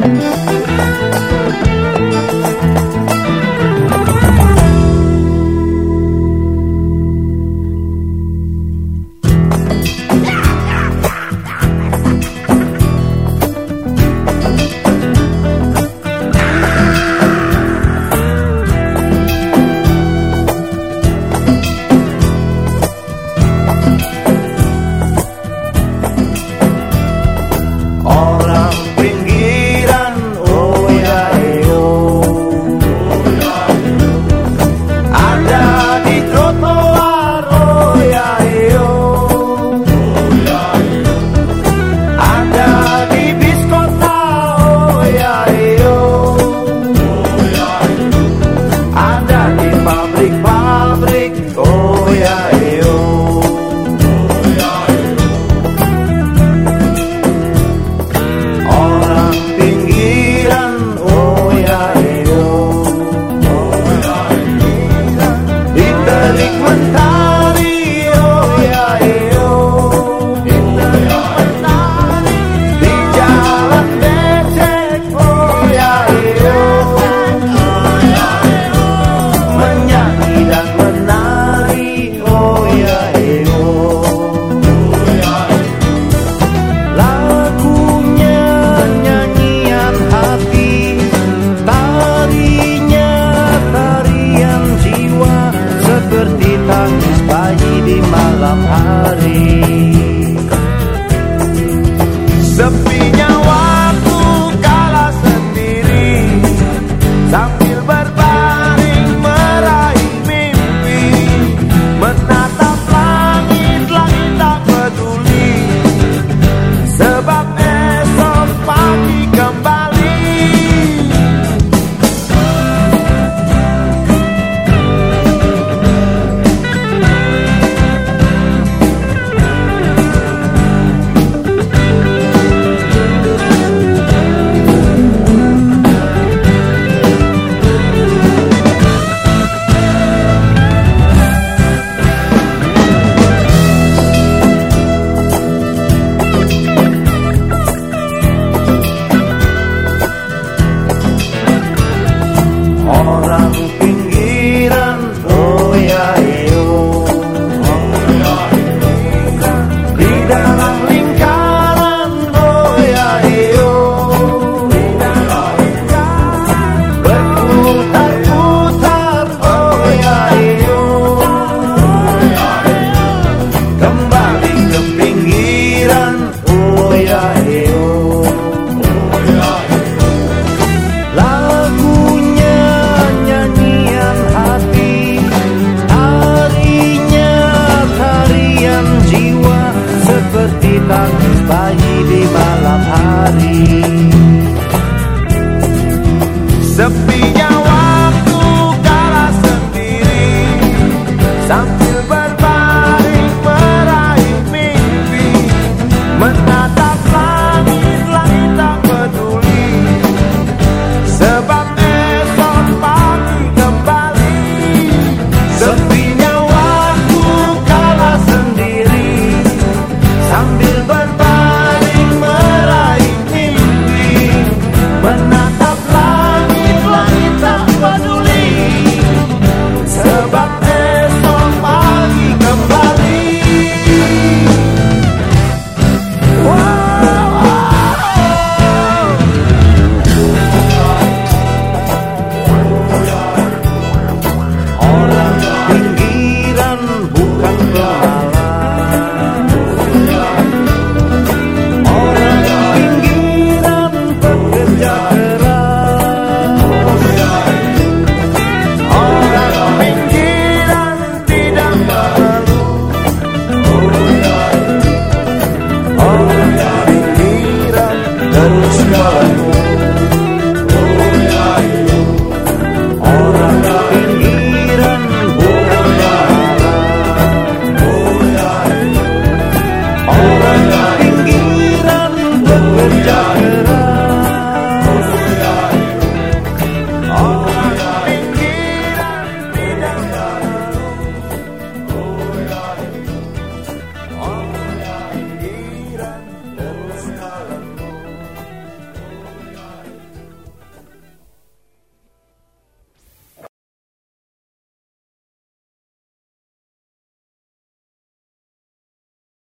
Música 男 sky